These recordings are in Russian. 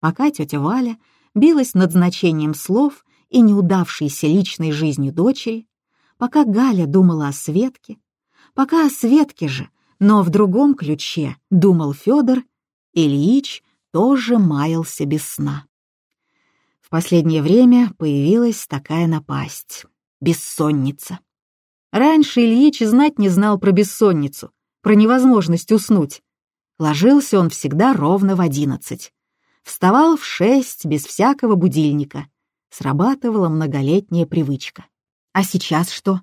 Пока тетя Валя билась над значением слов и неудавшейся личной жизнью дочери, пока Галя думала о Светке, пока о Светке же, но в другом ключе, думал Федор, Ильич тоже маялся без сна. В последнее время появилась такая напасть — бессонница. Раньше Ильич знать не знал про бессонницу, про невозможность уснуть. Ложился он всегда ровно в одиннадцать. Вставал в шесть без всякого будильника. Срабатывала многолетняя привычка. А сейчас что?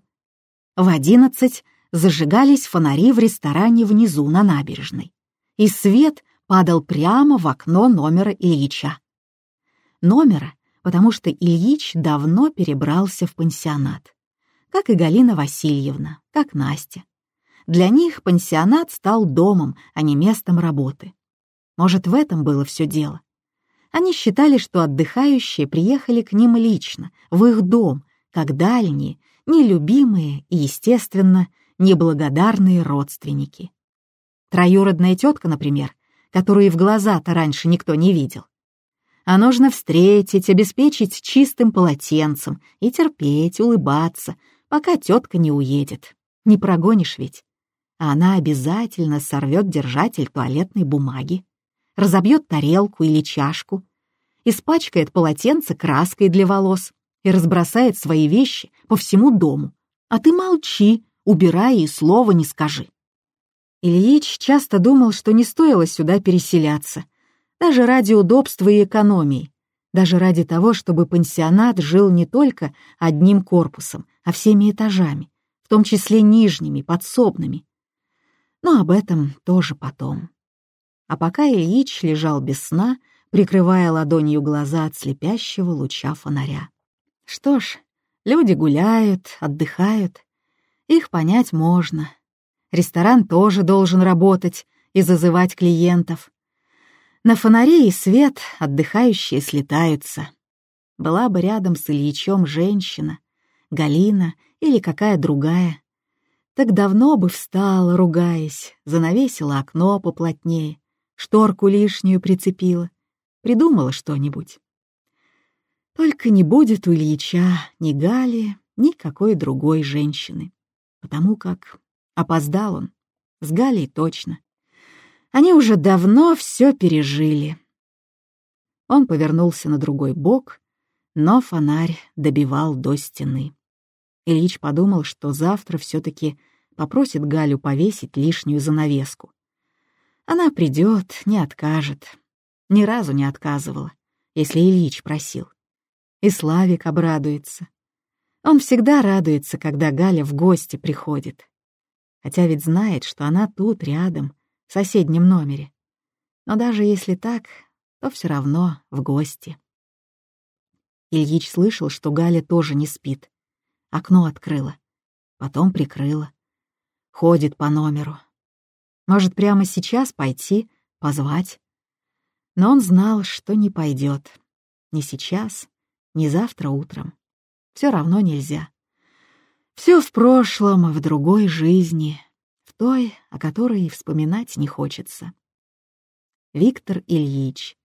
В одиннадцать зажигались фонари в ресторане внизу на набережной. И свет падал прямо в окно номера Ильича. Номера, потому что Ильич давно перебрался в пансионат. Как и Галина Васильевна, как Настя. Для них пансионат стал домом, а не местом работы. Может, в этом было все дело. Они считали, что отдыхающие приехали к ним лично, в их дом, как дальние, нелюбимые и, естественно, неблагодарные родственники. Троюродная тетка, например, которую в глаза-то раньше никто не видел. А нужно встретить, обеспечить чистым полотенцем и терпеть, улыбаться, пока тетка не уедет. Не прогонишь ведь. А она обязательно сорвет держатель туалетной бумаги, разобьет тарелку или чашку, испачкает полотенце краской для волос и разбросает свои вещи по всему дому. А ты молчи, убирай и слова не скажи. Ильич часто думал, что не стоило сюда переселяться, даже ради удобства и экономии, даже ради того, чтобы пансионат жил не только одним корпусом, а всеми этажами, в том числе нижними, подсобными. Но об этом тоже потом. А пока Ильич лежал без сна, прикрывая ладонью глаза от слепящего луча фонаря. Что ж, люди гуляют, отдыхают. Их понять можно. Ресторан тоже должен работать и зазывать клиентов. На фонаре и свет отдыхающие слетаются. Была бы рядом с Ильичом женщина, Галина или какая другая. Так давно бы встала, ругаясь, занавесила окно поплотнее, шторку лишнюю прицепила, придумала что-нибудь. Только не будет у Ильича ни Гали, ни какой другой женщины, потому как Опоздал он. С Галей точно. Они уже давно все пережили. Он повернулся на другой бок, но фонарь добивал до стены. Ильич подумал, что завтра все-таки попросит Галю повесить лишнюю занавеску. Она придет, не откажет. Ни разу не отказывала, если Ильич просил. И Славик обрадуется. Он всегда радуется, когда Галя в гости приходит хотя ведь знает, что она тут, рядом, в соседнем номере. Но даже если так, то все равно в гости. Ильич слышал, что Галя тоже не спит. Окно открыла, потом прикрыла. Ходит по номеру. Может, прямо сейчас пойти, позвать? Но он знал, что не пойдет. Ни сейчас, ни завтра утром. Все равно нельзя. Все в прошлом, в другой жизни, в той, о которой вспоминать не хочется. Виктор Ильич.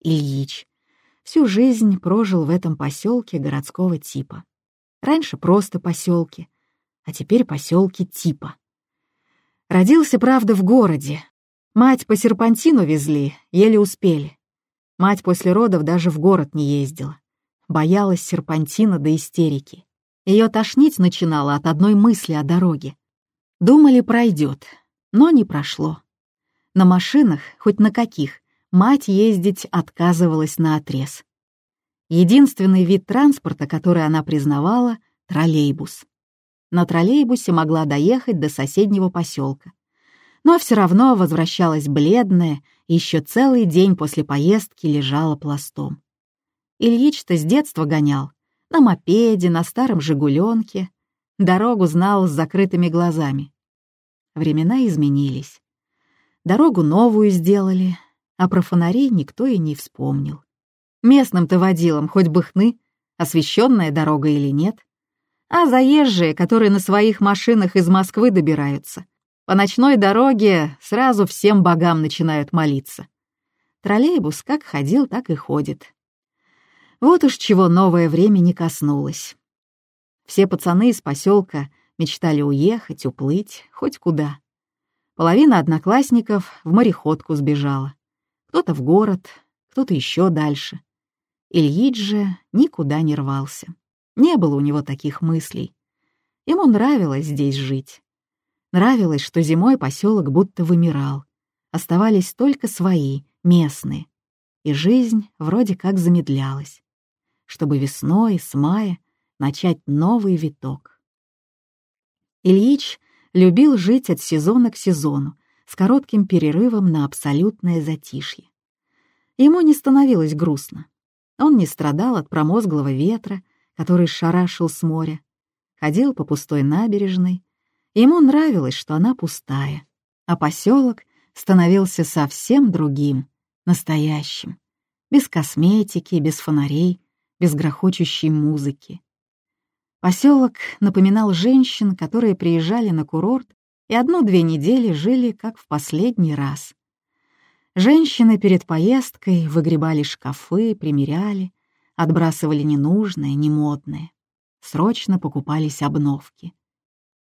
Ильич. Всю жизнь прожил в этом поселке городского типа. Раньше просто поселки, а теперь поселки типа. Родился, правда, в городе. Мать по серпантину везли, еле успели. Мать после родов даже в город не ездила. Боялась серпантина до истерики. Ее тошнить начинало от одной мысли о дороге. Думали, пройдет, но не прошло. На машинах, хоть на каких, мать ездить отказывалась на отрез. Единственный вид транспорта, который она признавала — троллейбус. На троллейбусе могла доехать до соседнего поселка. Но все равно возвращалась бледная еще целый день после поездки лежала пластом. Ильич-то с детства гонял, на мопеде, на старом «Жигуленке». Дорогу знал с закрытыми глазами. Времена изменились. Дорогу новую сделали, а про фонари никто и не вспомнил. Местным-то водилам хоть бы хны, освещенная дорога или нет. А заезжие, которые на своих машинах из Москвы добираются, по ночной дороге сразу всем богам начинают молиться. Троллейбус как ходил, так и ходит. Вот уж чего новое время не коснулось. Все пацаны из поселка мечтали уехать, уплыть, хоть куда. Половина одноклассников в мореходку сбежала. Кто-то в город, кто-то еще дальше. Ильич же никуда не рвался. Не было у него таких мыслей. Ему нравилось здесь жить. Нравилось, что зимой поселок будто вымирал. Оставались только свои, местные. И жизнь вроде как замедлялась чтобы весной, с мая, начать новый виток. Ильич любил жить от сезона к сезону, с коротким перерывом на абсолютное затишье. Ему не становилось грустно. Он не страдал от промозглого ветра, который шарашил с моря, ходил по пустой набережной. Ему нравилось, что она пустая, а поселок становился совсем другим, настоящим, без косметики, без фонарей, без грохочущей музыки. Поселок напоминал женщин, которые приезжали на курорт и одну-две недели жили как в последний раз. Женщины перед поездкой выгребали шкафы, примеряли, отбрасывали ненужное, немодное. Срочно покупались обновки.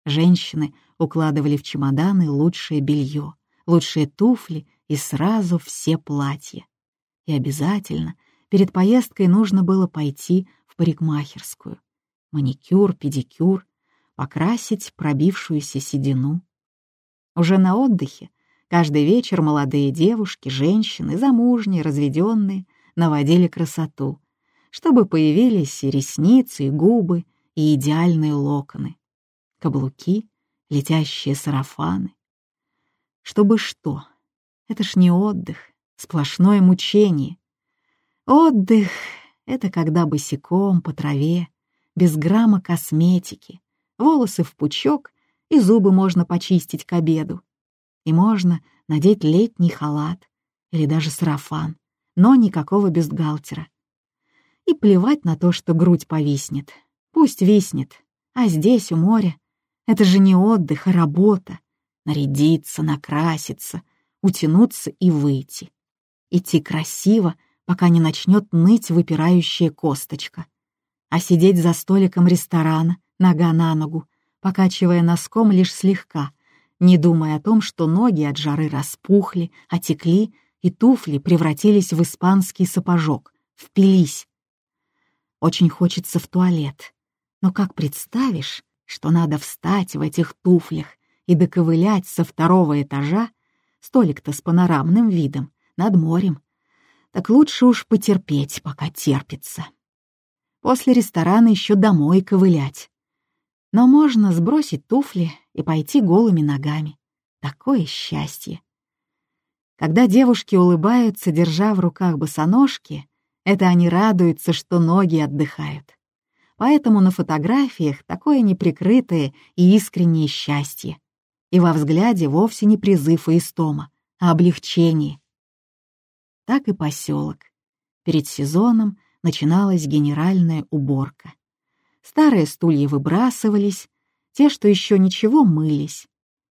Женщины укладывали в чемоданы лучшее белье, лучшие туфли и сразу все платья. И обязательно Перед поездкой нужно было пойти в парикмахерскую. Маникюр, педикюр, покрасить пробившуюся седину. Уже на отдыхе каждый вечер молодые девушки, женщины, замужние, разведенные, наводили красоту, чтобы появились и ресницы, и губы, и идеальные локоны, каблуки, летящие сарафаны. Чтобы что? Это ж не отдых, сплошное мучение. Отдых — это когда босиком по траве, без грамма косметики, волосы в пучок и зубы можно почистить к обеду. И можно надеть летний халат или даже сарафан, но никакого бюстгальтера. И плевать на то, что грудь повиснет. Пусть виснет. А здесь, у моря, это же не отдых, а работа. Нарядиться, накраситься, утянуться и выйти. Идти красиво — пока не начнет ныть выпирающая косточка. А сидеть за столиком ресторана, нога на ногу, покачивая носком лишь слегка, не думая о том, что ноги от жары распухли, отекли, и туфли превратились в испанский сапожок, впились. Очень хочется в туалет, но как представишь, что надо встать в этих туфлях и доковылять со второго этажа, столик-то с панорамным видом, над морем, так лучше уж потерпеть, пока терпится. После ресторана еще домой ковылять. Но можно сбросить туфли и пойти голыми ногами. Такое счастье. Когда девушки улыбаются, держа в руках босоножки, это они радуются, что ноги отдыхают. Поэтому на фотографиях такое неприкрытое и искреннее счастье. И во взгляде вовсе не призыв и истома, а облегчение так и поселок. Перед сезоном начиналась генеральная уборка. Старые стулья выбрасывались, те, что еще ничего, мылись.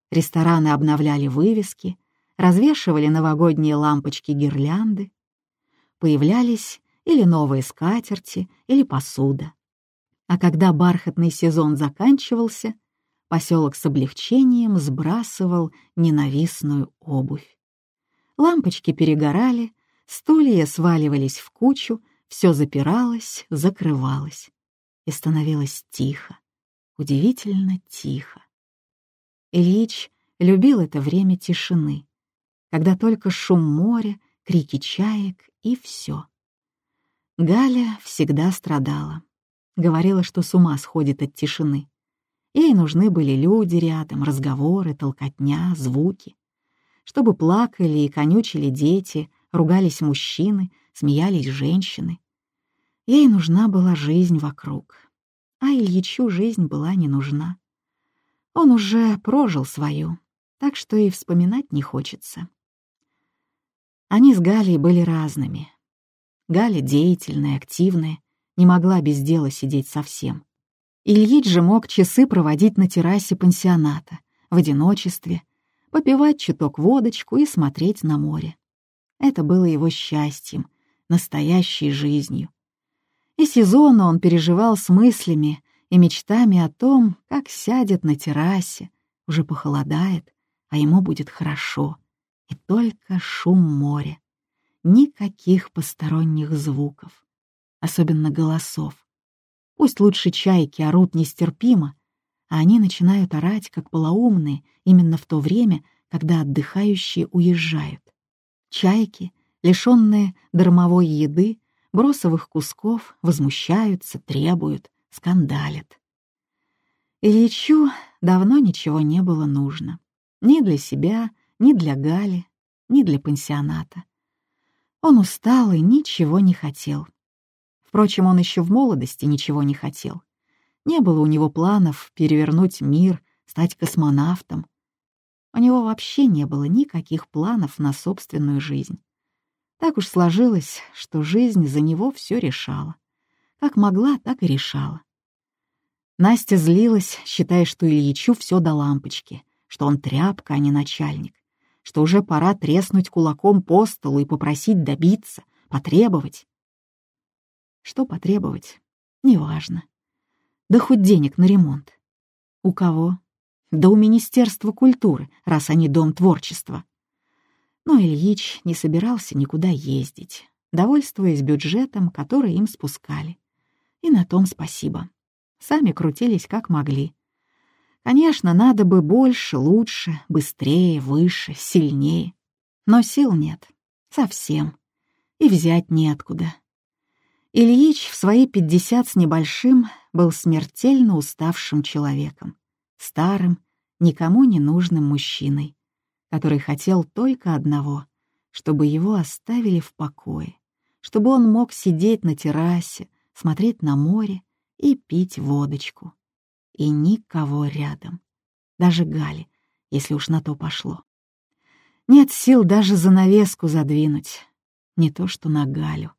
Рестораны обновляли вывески, развешивали новогодние лампочки-гирлянды. Появлялись или новые скатерти, или посуда. А когда бархатный сезон заканчивался, поселок с облегчением сбрасывал ненавистную обувь. Лампочки перегорали, Стулья сваливались в кучу, все запиралось, закрывалось. И становилось тихо, удивительно тихо. Ильич любил это время тишины, когда только шум моря, крики чаек и все. Галя всегда страдала. Говорила, что с ума сходит от тишины. Ей нужны были люди рядом, разговоры, толкотня, звуки. Чтобы плакали и конючили дети — ругались мужчины, смеялись женщины. Ей нужна была жизнь вокруг, а Ильичу жизнь была не нужна. Он уже прожил свою, так что и вспоминать не хочется. Они с Галей были разными. Галя деятельная, активная, не могла без дела сидеть совсем. Ильич же мог часы проводить на террасе пансионата, в одиночестве, попивать чуток водочку и смотреть на море. Это было его счастьем, настоящей жизнью. И сезона он переживал с мыслями и мечтами о том, как сядет на террасе, уже похолодает, а ему будет хорошо, и только шум моря. Никаких посторонних звуков, особенно голосов. Пусть лучше чайки орут нестерпимо, а они начинают орать, как полоумные, именно в то время, когда отдыхающие уезжают. Чайки, лишенные дармовой еды, бросовых кусков, возмущаются, требуют, скандалят. Ильичу давно ничего не было нужно. Ни для себя, ни для Гали, ни для пансионата. Он устал и ничего не хотел. Впрочем, он еще в молодости ничего не хотел. Не было у него планов перевернуть мир, стать космонавтом. У него вообще не было никаких планов на собственную жизнь. Так уж сложилось, что жизнь за него все решала. Как могла, так и решала. Настя злилась, считая, что Ильичу все до лампочки, что он тряпка, а не начальник, что уже пора треснуть кулаком по столу и попросить добиться, потребовать. Что потребовать? Неважно. Да хоть денег на ремонт. У кого? Да у Министерства культуры, раз они дом творчества. Но Ильич не собирался никуда ездить, довольствуясь бюджетом, который им спускали. И на том спасибо. Сами крутились как могли. Конечно, надо бы больше, лучше, быстрее, выше, сильнее. Но сил нет. Совсем. И взять неоткуда. Ильич в свои пятьдесят с небольшим был смертельно уставшим человеком, старым, никому не нужным мужчиной, который хотел только одного — чтобы его оставили в покое, чтобы он мог сидеть на террасе, смотреть на море и пить водочку. И никого рядом, даже Гали, если уж на то пошло. Нет сил даже занавеску задвинуть, не то что на Галю.